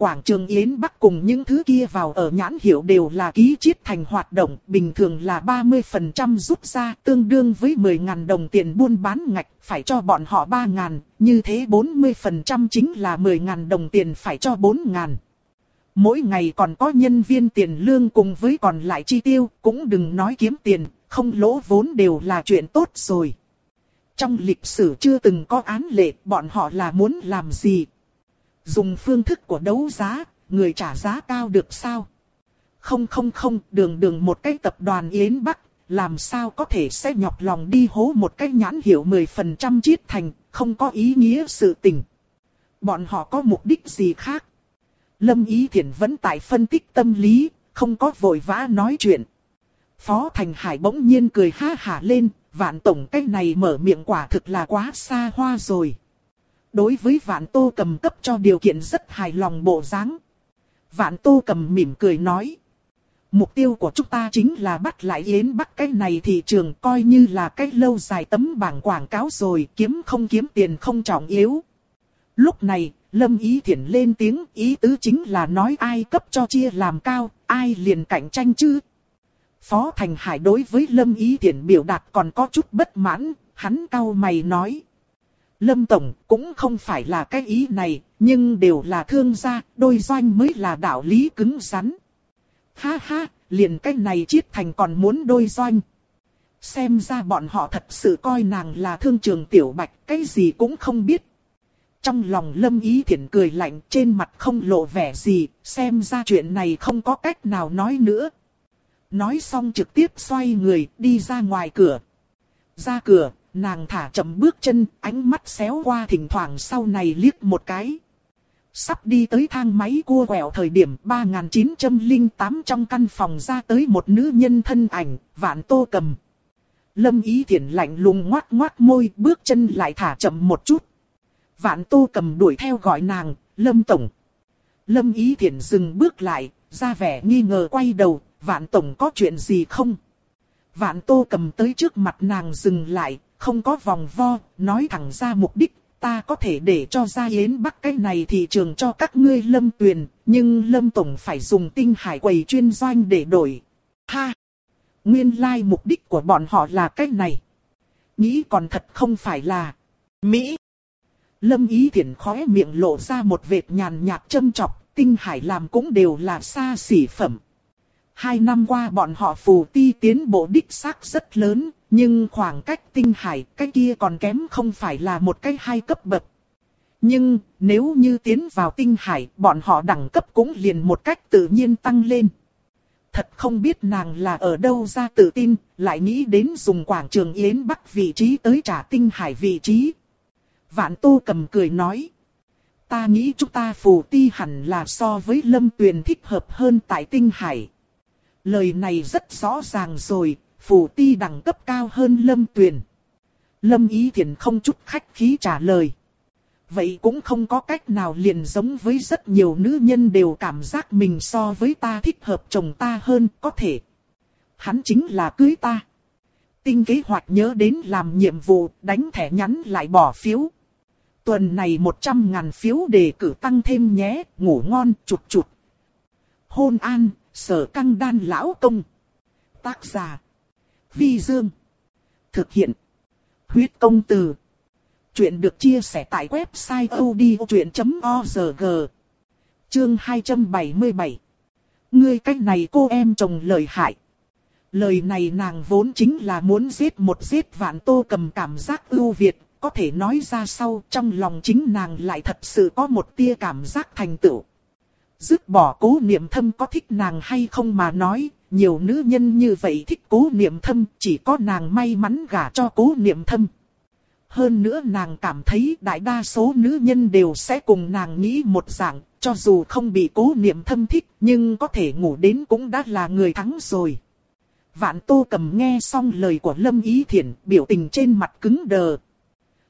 Quảng trường Yến Bắc cùng những thứ kia vào ở nhãn hiệu đều là ký chiết thành hoạt động, bình thường là 30% rút ra, tương đương với 10.000 đồng tiền buôn bán ngạch, phải cho bọn họ 3.000, như thế 40% chính là 10.000 đồng tiền phải cho 4.000. Mỗi ngày còn có nhân viên tiền lương cùng với còn lại chi tiêu, cũng đừng nói kiếm tiền, không lỗ vốn đều là chuyện tốt rồi. Trong lịch sử chưa từng có án lệ, bọn họ là muốn làm gì, Dùng phương thức của đấu giá, người trả giá cao được sao? Không không không, đường đường một cái tập đoàn Yến Bắc, làm sao có thể sẽ nhọc lòng đi hố một cái nhãn hiệu 10% chiết thành, không có ý nghĩa sự tình. Bọn họ có mục đích gì khác? Lâm Ý Thiển vẫn tại phân tích tâm lý, không có vội vã nói chuyện. Phó Thành Hải bỗng nhiên cười ha hả lên, vạn tổng cách này mở miệng quả thực là quá xa hoa rồi. Đối với vạn tô cầm cấp cho điều kiện rất hài lòng bộ dáng. Vạn tô cầm mỉm cười nói. Mục tiêu của chúng ta chính là bắt lại Yến Bắc cái này thị trường coi như là cái lâu dài tấm bảng quảng cáo rồi kiếm không kiếm tiền không trọng yếu. Lúc này, Lâm Ý Thiển lên tiếng ý tứ chính là nói ai cấp cho chia làm cao, ai liền cạnh tranh chứ. Phó Thành Hải đối với Lâm Ý Thiển biểu đạt còn có chút bất mãn, hắn cau mày nói. Lâm Tổng cũng không phải là cái ý này, nhưng đều là thương gia, đôi doanh mới là đạo lý cứng rắn. Ha ha, liền cái này chiết thành còn muốn đôi doanh. Xem ra bọn họ thật sự coi nàng là thương trường tiểu bạch, cái gì cũng không biết. Trong lòng lâm ý thiện cười lạnh trên mặt không lộ vẻ gì, xem ra chuyện này không có cách nào nói nữa. Nói xong trực tiếp xoay người đi ra ngoài cửa. Ra cửa, nàng thả chậm bước chân, ánh mắt xéo qua thỉnh thoảng sau này liếc một cái. Sắp đi tới thang máy cua quẹo thời điểm 3908 trong căn phòng ra tới một nữ nhân thân ảnh, vạn tô cầm. Lâm ý thiện lạnh lùng ngoát ngoát môi, bước chân lại thả chậm một chút. Vạn tô cầm đuổi theo gọi nàng, Lâm Tổng. Lâm ý thiện dừng bước lại, ra vẻ nghi ngờ quay đầu, Vạn Tổng có chuyện gì không? Vạn Tô cầm tới trước mặt nàng dừng lại, không có vòng vo, nói thẳng ra mục đích, ta có thể để cho gia yến bắc cái này thị trường cho các ngươi lâm tuyền, nhưng lâm tổng phải dùng tinh hải quầy chuyên doanh để đổi. Ha! Nguyên lai like mục đích của bọn họ là cái này. Nghĩ còn thật không phải là Mỹ. Lâm ý thiện khóe miệng lộ ra một vệt nhàn nhạt châm chọc, tinh hải làm cũng đều là xa xỉ phẩm. Hai năm qua bọn họ phù ti tiến bộ đích xác rất lớn, nhưng khoảng cách tinh hải cái kia còn kém không phải là một cái hai cấp bậc. Nhưng nếu như tiến vào tinh hải bọn họ đẳng cấp cũng liền một cách tự nhiên tăng lên. Thật không biết nàng là ở đâu ra tự tin, lại nghĩ đến dùng quảng trường Yến Bắc vị trí tới trả tinh hải vị trí. Vạn Tô cầm cười nói. Ta nghĩ chúng ta phù ti hẳn là so với lâm tuyền thích hợp hơn tại tinh hải. Lời này rất rõ ràng rồi, phù ti đẳng cấp cao hơn lâm tuyền. Lâm ý thiện không chút khách khí trả lời. Vậy cũng không có cách nào liền giống với rất nhiều nữ nhân đều cảm giác mình so với ta thích hợp chồng ta hơn có thể. Hắn chính là cưới ta. Tinh kế hoạch nhớ đến làm nhiệm vụ đánh thẻ nhắn lại bỏ phiếu. Tuần này 100 ngàn phiếu đề cử tăng thêm nhé, ngủ ngon, chụt chụt. Hôn an, sở căng đan lão công. Tác giả. Vi Dương. Thực hiện. Huyết công từ. Chuyện được chia sẻ tại website odchuyện.org. Chương 277. Ngươi cách này cô em chồng lời hại. Lời này nàng vốn chính là muốn giết một giết vạn tô cầm cảm giác ưu việt, có thể nói ra sau trong lòng chính nàng lại thật sự có một tia cảm giác thành tựu. Dứt bỏ cố niệm thâm có thích nàng hay không mà nói, nhiều nữ nhân như vậy thích cố niệm thâm, chỉ có nàng may mắn gả cho cố niệm thâm. Hơn nữa nàng cảm thấy đại đa số nữ nhân đều sẽ cùng nàng nghĩ một dạng, cho dù không bị cố niệm thâm thích, nhưng có thể ngủ đến cũng đã là người thắng rồi. Vạn Tô cầm nghe xong lời của Lâm Ý Thiển, biểu tình trên mặt cứng đờ.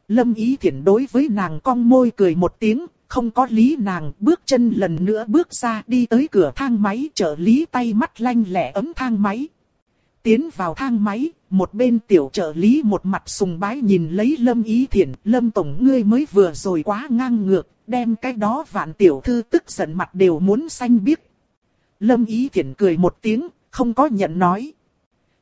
Lâm Ý Thiển đối với nàng cong môi cười một tiếng, không có lý nàng bước chân lần nữa bước ra đi tới cửa thang máy trợ lý tay mắt lanh lẹ ấm thang máy. Tiến vào thang máy, một bên tiểu trợ lý một mặt sùng bái nhìn lấy Lâm Ý Thiển, Lâm Tổng ngươi mới vừa rồi quá ngang ngược, đem cái đó vạn tiểu thư tức giận mặt đều muốn xanh biếc. Lâm Ý Thiển cười một tiếng, không có nhận nói.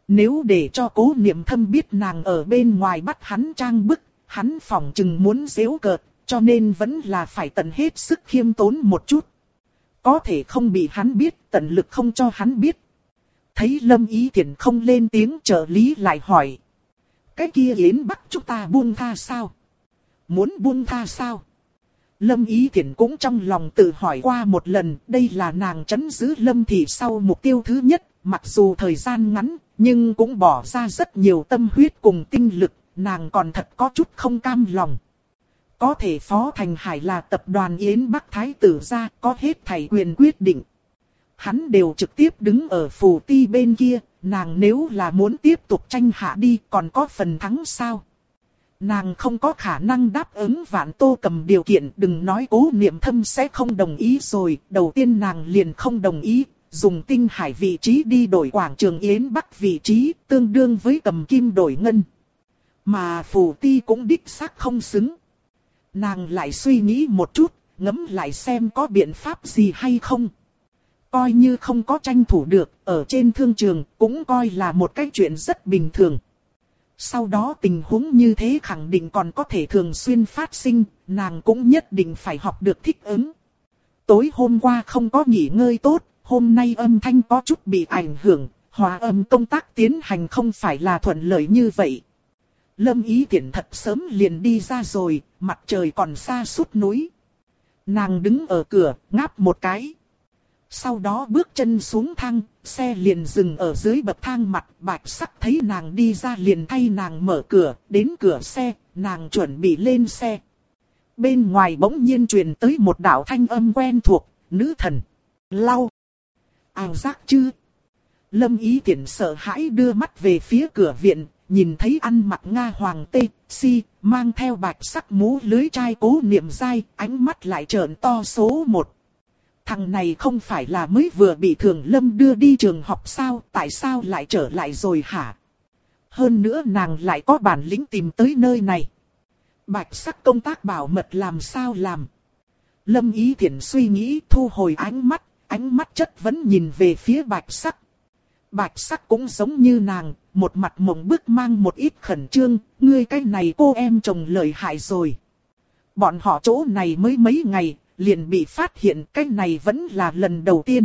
Nếu để cho cố niệm thâm biết nàng ở bên ngoài bắt hắn trang bức, hắn phỏng chừng muốn dễu cợt, cho nên vẫn là phải tận hết sức khiêm tốn một chút. Có thể không bị hắn biết, tận lực không cho hắn biết. Thấy Lâm Ý Thiển không lên tiếng trợ lý lại hỏi. Cái kia Yến bắt chúng ta buông tha sao? Muốn buông tha sao? Lâm Ý Thiển cũng trong lòng tự hỏi qua một lần, đây là nàng chấn giữ Lâm Thị sau mục tiêu thứ nhất, mặc dù thời gian ngắn, nhưng cũng bỏ ra rất nhiều tâm huyết cùng tinh lực, nàng còn thật có chút không cam lòng. Có thể Phó Thành Hải là tập đoàn Yến Bắc Thái tử gia, có hết thảy quyền quyết định. Hắn đều trực tiếp đứng ở phù ti bên kia, nàng nếu là muốn tiếp tục tranh hạ đi còn có phần thắng sao? Nàng không có khả năng đáp ứng vạn tô cầm điều kiện đừng nói cố niệm thâm sẽ không đồng ý rồi. Đầu tiên nàng liền không đồng ý, dùng tinh hải vị trí đi đổi quảng trường Yến Bắc vị trí tương đương với cầm kim đổi ngân. Mà phù ti cũng đích xác không xứng. Nàng lại suy nghĩ một chút, ngẫm lại xem có biện pháp gì hay không. Coi như không có tranh thủ được, ở trên thương trường cũng coi là một cái chuyện rất bình thường. Sau đó tình huống như thế khẳng định còn có thể thường xuyên phát sinh, nàng cũng nhất định phải học được thích ứng. Tối hôm qua không có nghỉ ngơi tốt, hôm nay âm thanh có chút bị ảnh hưởng, hòa âm công tác tiến hành không phải là thuận lợi như vậy. Lâm ý tiện thật sớm liền đi ra rồi, mặt trời còn xa suốt núi. Nàng đứng ở cửa, ngáp một cái. Sau đó bước chân xuống thang, xe liền dừng ở dưới bậc thang mặt, bạch sắc thấy nàng đi ra liền thay nàng mở cửa, đến cửa xe, nàng chuẩn bị lên xe. Bên ngoài bỗng nhiên truyền tới một đạo thanh âm quen thuộc, nữ thần. Lau. Ảo giác chứ? Lâm ý tiện sợ hãi đưa mắt về phía cửa viện, nhìn thấy ăn mặc Nga hoàng tê, si, mang theo bạch sắc mũ lưới trai cố niệm dai, ánh mắt lại trợn to số một. Thằng này không phải là mới vừa bị thường lâm đưa đi trường học sao, tại sao lại trở lại rồi hả? Hơn nữa nàng lại có bản lĩnh tìm tới nơi này. Bạch sắc công tác bảo mật làm sao làm? Lâm ý thiện suy nghĩ thu hồi ánh mắt, ánh mắt chất vẫn nhìn về phía bạch sắc. Bạch sắc cũng giống như nàng, một mặt mộng bức mang một ít khẩn trương, ngươi cái này cô em chồng lợi hại rồi. Bọn họ chỗ này mới mấy ngày, liền bị phát hiện cái này vẫn là lần đầu tiên.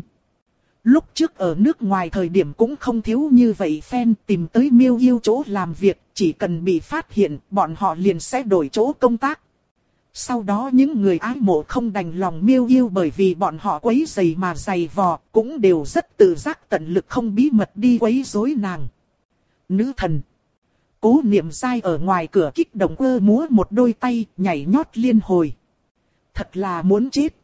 Lúc trước ở nước ngoài thời điểm cũng không thiếu như vậy fan tìm tới miêu yêu chỗ làm việc, chỉ cần bị phát hiện, bọn họ liền sẽ đổi chỗ công tác. Sau đó những người ái mộ không đành lòng miêu yêu bởi vì bọn họ quấy giày mà giày vò, cũng đều rất tự giác tận lực không bí mật đi quấy rối nàng. Nữ thần Cố niệm sai ở ngoài cửa kích động ơ múa một đôi tay, nhảy nhót liên hồi thật là muốn chết.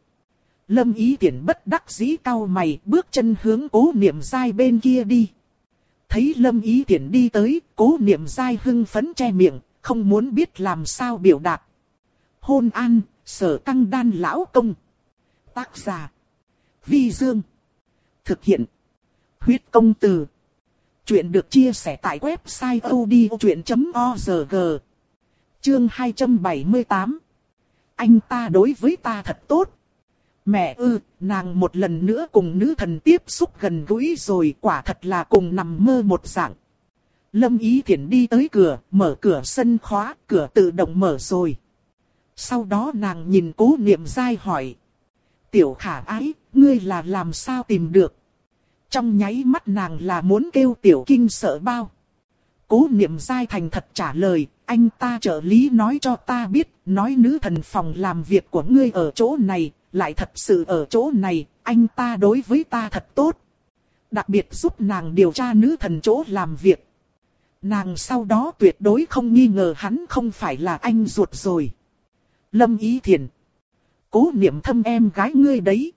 Lâm ý tiện bất đắc dĩ cao mày bước chân hướng cố niệm sai bên kia đi. Thấy lâm ý tiện đi tới, cố niệm sai hưng phấn che miệng, không muốn biết làm sao biểu đạt. Hôn an, sở căng đan lão công. Tác giả. Vi Dương. Thực hiện. Huyết công từ. Chuyện được chia sẻ tại website odchuyện.org. Chương 278 anh ta đối với ta thật tốt. Mẹ ư, nàng một lần nữa cùng nữ thần tiếp xúc gần gũi rồi quả thật là cùng nằm mơ một dạng. Lâm Ý Thiển đi tới cửa, mở cửa sân khóa, cửa tự động mở rồi. Sau đó nàng nhìn cố niệm dai hỏi. Tiểu khả ái, ngươi là làm sao tìm được? Trong nháy mắt nàng là muốn kêu tiểu kinh sợ bao. Cố niệm dai thành thật trả lời, anh ta trợ lý nói cho ta biết, nói nữ thần phòng làm việc của ngươi ở chỗ này, lại thật sự ở chỗ này, anh ta đối với ta thật tốt. Đặc biệt giúp nàng điều tra nữ thần chỗ làm việc. Nàng sau đó tuyệt đối không nghi ngờ hắn không phải là anh ruột rồi. Lâm Ý Thiền. Cố niệm thâm em gái ngươi đấy.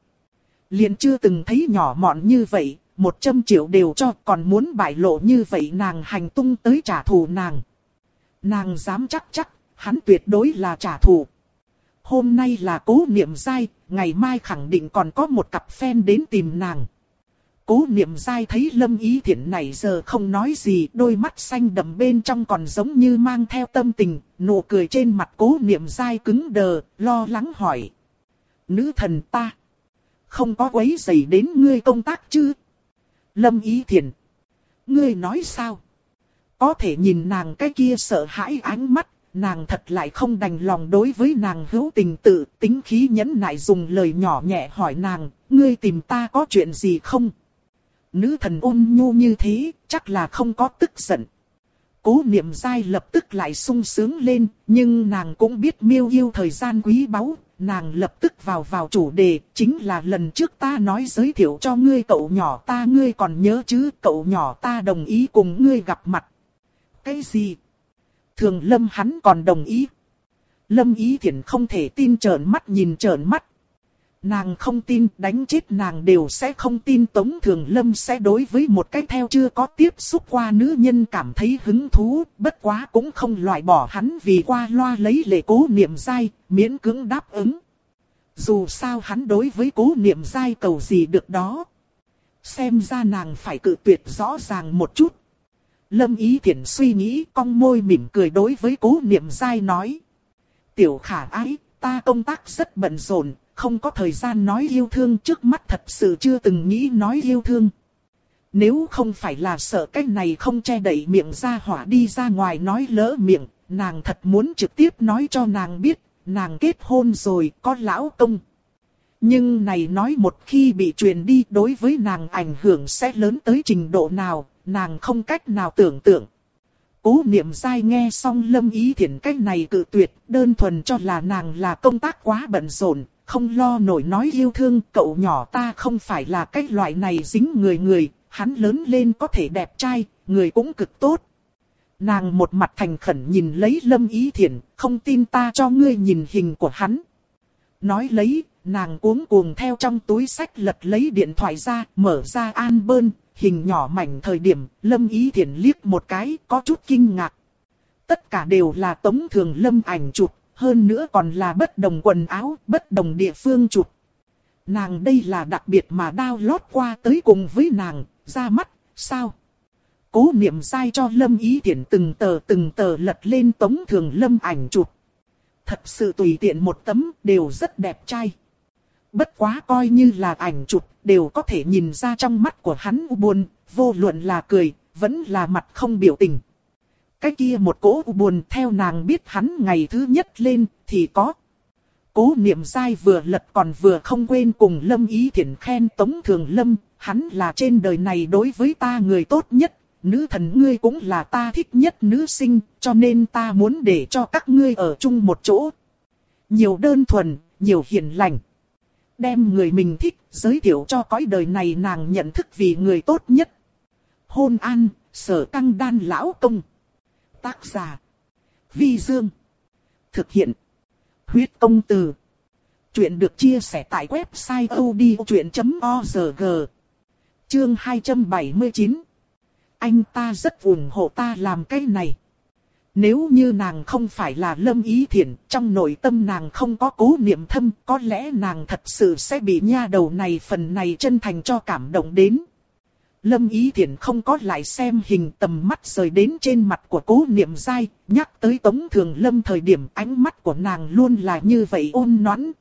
Liền chưa từng thấy nhỏ mọn như vậy, một trăm triệu đều cho còn muốn bại lộ như vậy nàng hành tung tới trả thù nàng. Nàng dám chắc chắc, hắn tuyệt đối là trả thù. Hôm nay là cố niệm dai, ngày mai khẳng định còn có một cặp fan đến tìm nàng. Cố niệm dai thấy lâm ý thiện này giờ không nói gì, đôi mắt xanh đậm bên trong còn giống như mang theo tâm tình, nụ cười trên mặt cố niệm dai cứng đờ, lo lắng hỏi. Nữ thần ta, không có quấy rầy đến ngươi công tác chứ? Lâm ý thiện, ngươi nói sao? Có thể nhìn nàng cái kia sợ hãi ánh mắt, nàng thật lại không đành lòng đối với nàng hữu tình tự, tính khí nhẫn nại dùng lời nhỏ nhẹ hỏi nàng, ngươi tìm ta có chuyện gì không? Nữ thần ôn nhu như thế, chắc là không có tức giận. Cố niệm dai lập tức lại sung sướng lên, nhưng nàng cũng biết miêu yêu thời gian quý báu, nàng lập tức vào vào chủ đề, chính là lần trước ta nói giới thiệu cho ngươi cậu nhỏ ta ngươi còn nhớ chứ, cậu nhỏ ta đồng ý cùng ngươi gặp mặt, cái gì? Thường lâm hắn còn đồng ý. Lâm Ý thiện không thể tin trợn mắt nhìn trợn mắt. Nàng không tin đánh chết nàng đều sẽ không tin Tống Thường Lâm sẽ đối với một cách theo chưa có tiếp xúc qua nữ nhân cảm thấy hứng thú, bất quá cũng không loại bỏ hắn vì qua loa lấy lệ cố niệm dai, miễn cưỡng đáp ứng. Dù sao hắn đối với cố niệm dai cầu gì được đó. Xem ra nàng phải cự tuyệt rõ ràng một chút. Lâm Ý Thiển suy nghĩ cong môi mỉm cười đối với cố niệm dai nói. Tiểu khả ái, ta công tác rất bận rộn, không có thời gian nói yêu thương trước mắt thật sự chưa từng nghĩ nói yêu thương. Nếu không phải là sợ cách này không che đậy miệng ra hỏa đi ra ngoài nói lỡ miệng, nàng thật muốn trực tiếp nói cho nàng biết, nàng kết hôn rồi, có lão công. Nhưng này nói một khi bị truyền đi đối với nàng ảnh hưởng sẽ lớn tới trình độ nào, nàng không cách nào tưởng tượng. Cố niệm dai nghe xong lâm ý thiện cách này cự tuyệt, đơn thuần cho là nàng là công tác quá bận rộn, không lo nổi nói yêu thương cậu nhỏ ta không phải là cách loại này dính người người, hắn lớn lên có thể đẹp trai, người cũng cực tốt. Nàng một mặt thành khẩn nhìn lấy lâm ý thiện, không tin ta cho ngươi nhìn hình của hắn. Nói lấy, nàng cuống cuồng theo trong túi sách lật lấy điện thoại ra, mở ra an bơn, hình nhỏ mảnh thời điểm, lâm ý thiện liếc một cái, có chút kinh ngạc. Tất cả đều là tống thường lâm ảnh chụp, hơn nữa còn là bất đồng quần áo, bất đồng địa phương chụp. Nàng đây là đặc biệt mà đao lót qua tới cùng với nàng, ra mắt, sao? Cố niệm sai cho Lâm Ý tiện từng tờ từng tờ lật lên tống thường Lâm ảnh chụp. Thật sự tùy tiện một tấm, đều rất đẹp trai. Bất quá coi như là ảnh chụp, đều có thể nhìn ra trong mắt của hắn buồn, vô luận là cười, vẫn là mặt không biểu tình. Cái kia một cỗ buồn theo nàng biết hắn ngày thứ nhất lên thì có. Cố niệm sai vừa lật còn vừa không quên cùng Lâm Ý Thiển khen Tống Thường Lâm, hắn là trên đời này đối với ta người tốt nhất, nữ thần ngươi cũng là ta thích nhất nữ sinh, cho nên ta muốn để cho các ngươi ở chung một chỗ. Nhiều đơn thuần, nhiều hiền lành. Đem người mình thích, giới thiệu cho cõi đời này nàng nhận thức vì người tốt nhất. Hôn an, sở căng đan lão công. Tác giả. Vi Dương. Thực hiện. Huyết công từ. Chuyện được chia sẻ tại website odchuyện.org. Chương 279. Anh ta rất ủng hộ ta làm cái này. Nếu như nàng không phải là lâm ý thiện, trong nội tâm nàng không có cố niệm thâm, có lẽ nàng thật sự sẽ bị nha đầu này phần này chân thành cho cảm động đến. Lâm Ý Thiển không có lại xem hình tầm mắt rời đến trên mặt của cố niệm dai, nhắc tới Tống Thường Lâm thời điểm ánh mắt của nàng luôn là như vậy ôn nõn.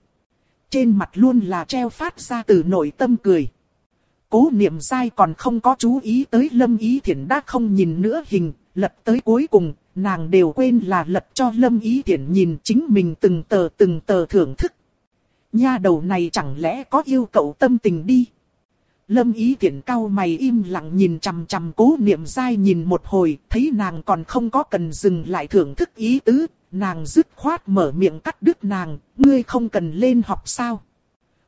Trên mặt luôn là treo phát ra từ nội tâm cười. Cố niệm dai còn không có chú ý tới Lâm Ý Thiển đã không nhìn nữa hình, lật tới cuối cùng, nàng đều quên là lật cho Lâm Ý Thiển nhìn chính mình từng tờ từng tờ thưởng thức. Nha đầu này chẳng lẽ có yêu cầu tâm tình đi. Lâm ý tiện cao mày im lặng nhìn chằm chằm cố niệm dai nhìn một hồi, thấy nàng còn không có cần dừng lại thưởng thức ý tứ, nàng dứt khoát mở miệng cắt đứt nàng, ngươi không cần lên học sao.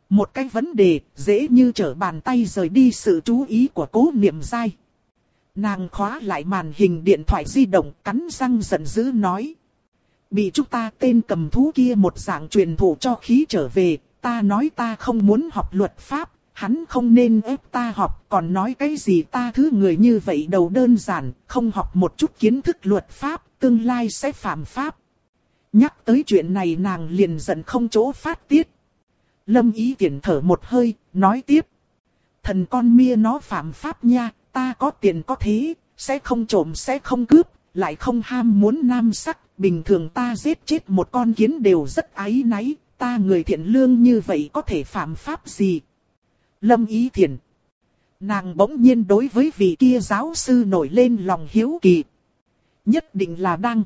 Một cái vấn đề, dễ như trở bàn tay rời đi sự chú ý của cố niệm dai. Nàng khóa lại màn hình điện thoại di động, cắn răng giận dữ nói. Bị chúng ta tên cầm thú kia một dạng truyền thụ cho khí trở về, ta nói ta không muốn học luật pháp, hắn không nên ép ta học, còn nói cái gì ta thứ người như vậy đầu đơn giản, không học một chút kiến thức luật pháp, tương lai sẽ phạm pháp. Nhắc tới chuyện này nàng liền giận không chỗ phát tiết. Lâm ý tiện thở một hơi, nói tiếp. Thần con mia nó phạm pháp nha, ta có tiền có thế, sẽ không trộm sẽ không cướp, lại không ham muốn nam sắc, bình thường ta giết chết một con kiến đều rất ái náy, ta người thiện lương như vậy có thể phạm pháp gì, Lâm Ý Thiền. Nàng bỗng nhiên đối với vị kia giáo sư nổi lên lòng hiếu kỳ. Nhất định là đang.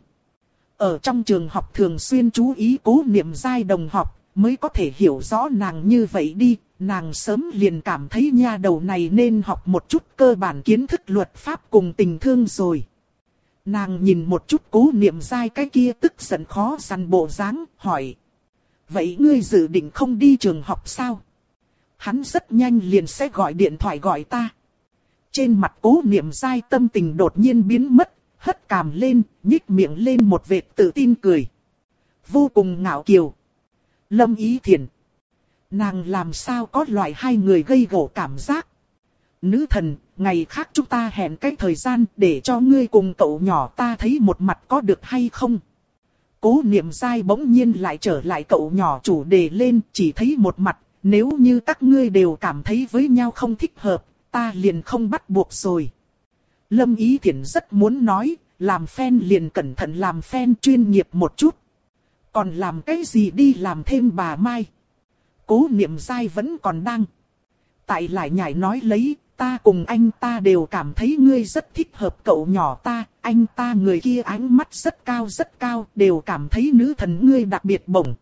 Ở trong trường học thường xuyên chú ý cố niệm giai đồng học, mới có thể hiểu rõ nàng như vậy đi. Nàng sớm liền cảm thấy nha đầu này nên học một chút cơ bản kiến thức luật pháp cùng tình thương rồi. Nàng nhìn một chút cố niệm giai cái kia tức giận khó săn bộ dáng, hỏi. Vậy ngươi dự định không đi trường học sao? Hắn rất nhanh liền sẽ gọi điện thoại gọi ta. Trên mặt cố niệm dai tâm tình đột nhiên biến mất, hất cằm lên, nhích miệng lên một vệt tự tin cười. vô cùng ngạo kiều. Lâm Ý Thiển. Nàng làm sao có loại hai người gây gổ cảm giác. Nữ thần, ngày khác chúng ta hẹn cái thời gian để cho ngươi cùng cậu nhỏ ta thấy một mặt có được hay không. Cố niệm dai bỗng nhiên lại trở lại cậu nhỏ chủ đề lên chỉ thấy một mặt, nếu như các ngươi đều cảm thấy với nhau không thích hợp, ta liền không bắt buộc rồi. Lâm Ý Thiển rất muốn nói, làm fan liền cẩn thận làm fan chuyên nghiệp một chút. Còn làm cái gì đi làm thêm bà Mai. Cố niệm dai vẫn còn đang. Tại lại nhảy nói lấy, ta cùng anh ta đều cảm thấy ngươi rất thích hợp cậu nhỏ ta, anh ta người kia ánh mắt rất cao rất cao, đều cảm thấy nữ thần ngươi đặc biệt bổng.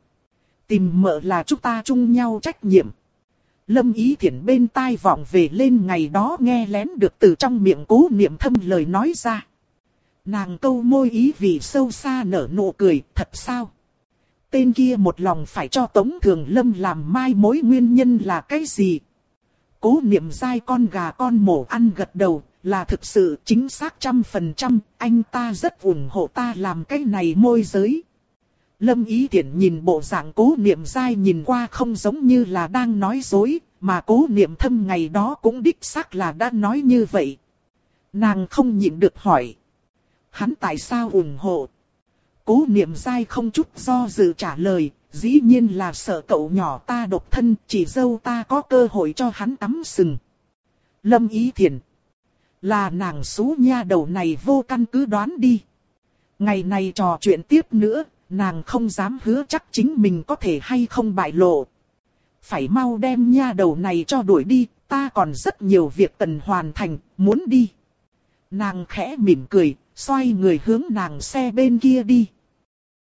Tìm mợ là chúng ta chung nhau trách nhiệm. Lâm ý thiển bên tai vọng về lên ngày đó nghe lén được từ trong miệng cố niệm thâm lời nói ra. Nàng câu môi ý vì sâu xa nở nụ cười, thật sao? Tên kia một lòng phải cho Tống Thường Lâm làm mai mối nguyên nhân là cái gì? Cố niệm dai con gà con mổ ăn gật đầu, là thực sự chính xác trăm phần trăm, anh ta rất ủng hộ ta làm cái này môi giới. Lâm Ý Tiễn nhìn bộ dạng cố niệm dai nhìn qua không giống như là đang nói dối, mà cố niệm thâm ngày đó cũng đích xác là đã nói như vậy. Nàng không nhịn được hỏi. Hắn tại sao ủng hộ? Cố niệm dai không chút do dự trả lời, dĩ nhiên là sợ cậu nhỏ ta độc thân, chỉ dâu ta có cơ hội cho hắn tắm sừng. Lâm Ý Thiền. Là nàng xú nha đầu này vô căn cứ đoán đi. Ngày này trò chuyện tiếp nữa, nàng không dám hứa chắc chính mình có thể hay không bại lộ. Phải mau đem nha đầu này cho đuổi đi, ta còn rất nhiều việc cần hoàn thành, muốn đi. Nàng khẽ mỉm cười, xoay người hướng nàng xe bên kia đi.